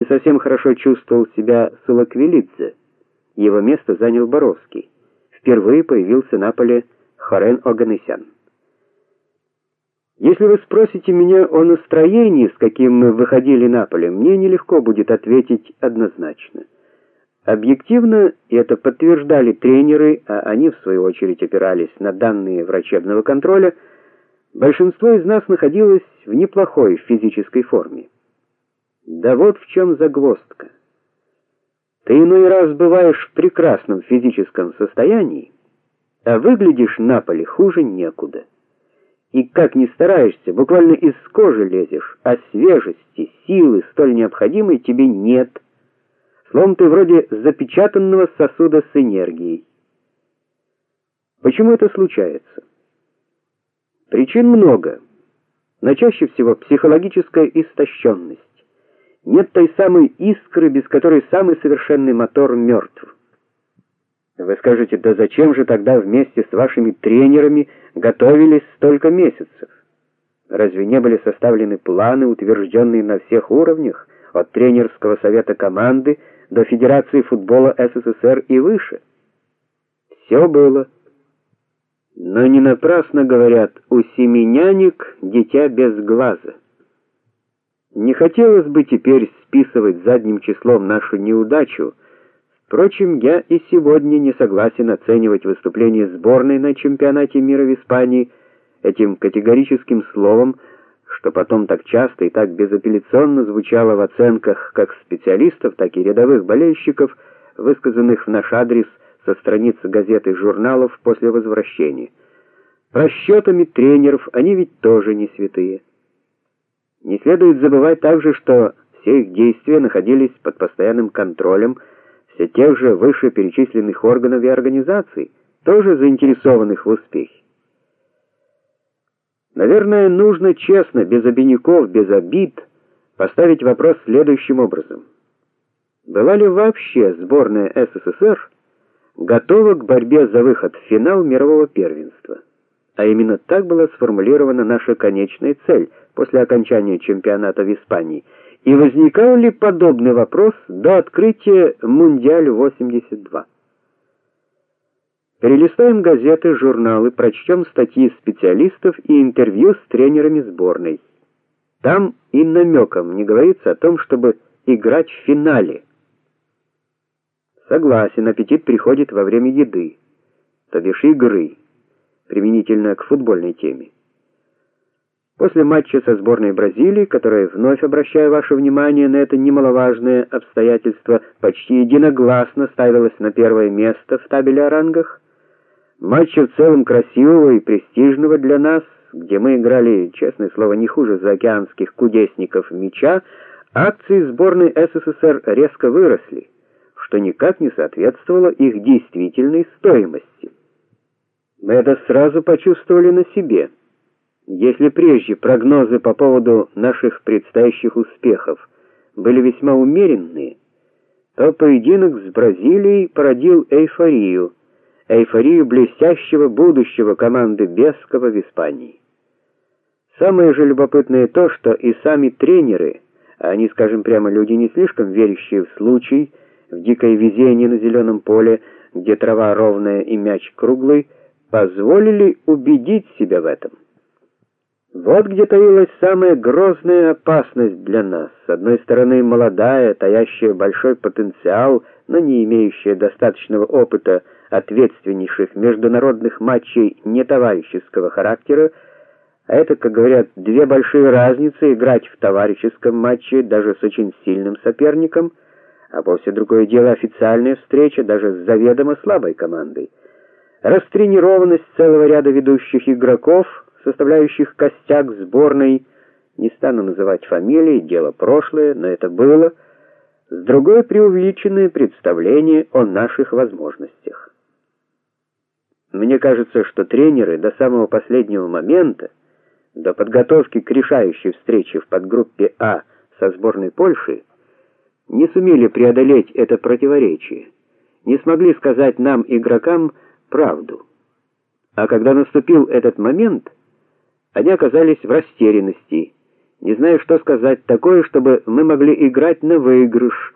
Не совсем хорошо чувствовал себя Сулаквилидзе. Его место занял Боровский. Впервые появился на поле Хорен Оганесян. Если вы спросите меня о настроении, с каким мы выходили на поле, мне нелегко будет ответить однозначно. Объективно, это подтверждали тренеры, а они в свою очередь опирались на данные врачебного контроля, большинство из нас находилось в неплохой физической форме. Да вот в чем загвоздка. Ты иной раз бываешь в прекрасном физическом состоянии, а выглядишь на поле хуже некуда. И как ни стараешься, буквально из кожи лезешь, а свежести, силы столь необходимой тебе нет. Словом, ты вроде запечатанного сосуда с энергией. Почему это случается? Причин много, но чаще всего психологическая истощенность нет той самой искры, без которой самый совершенный мотор мертв. Вы скажете: "Да зачем же тогда вместе с вашими тренерами готовились столько месяцев? Разве не были составлены планы, утвержденные на всех уровнях, от тренерского совета команды до Федерации футбола СССР и выше?" Все было. Но не напрасно говорят: "У семенянек дитя без глаза". Не хотелось бы теперь списывать задним числом нашу неудачу. Впрочем, я и сегодня не согласен оценивать выступление сборной на чемпионате мира в Испании этим категорическим словом, что потом так часто и так безапелляционно звучало в оценках как специалистов, так и рядовых болельщиков, высказанных в наш адрес со страниц газет и журналов после возвращения. Расчетами тренеров они ведь тоже не святые. Не следует забывать также, что все их действия находились под постоянным контролем все тех же вышеперечисленных органов и организаций, тоже заинтересованных в успехе. Наверное, нужно честно, без обиняков, без обид, поставить вопрос следующим образом: была ли вообще сборная СССР готова к борьбе за выход в финал мирового первенства? А именно так была сформулирована наша конечная цель после окончания чемпионата в Испании. И возникал ли подобный вопрос до открытия Мундиаль 82? Перелистаем газеты, журналы, прочтем статьи специалистов и интервью с тренерами сборной. Там и намеком не говорится о том, чтобы играть в финале. Согласен, аппетит приходит во время еды, то бишь игры применительно к футбольной теме. После матча со сборной Бразилии, которая вновь обращая ваше внимание на это немаловажное обстоятельство, почти единогласно ставилась на первое место в табеле о рангах, матча в целом красивого и престижного для нас, где мы играли, честное слово, не хуже заокеанских кудесников мяча, акции сборной СССР резко выросли, что никак не соответствовало их действительной стоимости. Мы это сразу почувствовали на себе. Если прежде прогнозы по поводу наших предстоящих успехов были весьма умеренные, то поединок с Бразилией породил эйфорию, эйфорию блестящего будущего команды Бескова в Испании. Самое же любопытное то, что и сами тренеры, а они, скажем прямо, люди не слишком верящие в случай, в дикое везение на зеленом поле, где трава ровная и мяч круглый, позволили убедить себя в этом. Вот где таилась самая грозная опасность для нас. С одной стороны, молодая, таящая большой потенциал, но не имеющая достаточного опыта ответственнейших международных матчей нетоварищеского характера, а это, как говорят, две большие разницы играть в товарищеском матче даже с очень сильным соперником, а вовсе другое дело официальная встреча даже с заведомо слабой командой растренированность целого ряда ведущих игроков, составляющих костяк сборной, не стану называть фамилии, дело прошлое, но это было, с другой преувеличенное представление о наших возможностях. Мне кажется, что тренеры до самого последнего момента, до подготовки к решающей встрече в подгруппе А со сборной Польши, не сумели преодолеть это противоречие, не смогли сказать нам, игрокам, правду. А когда наступил этот момент, они оказались в растерянности, Не знаю, что сказать такое, чтобы мы могли играть на выигрыш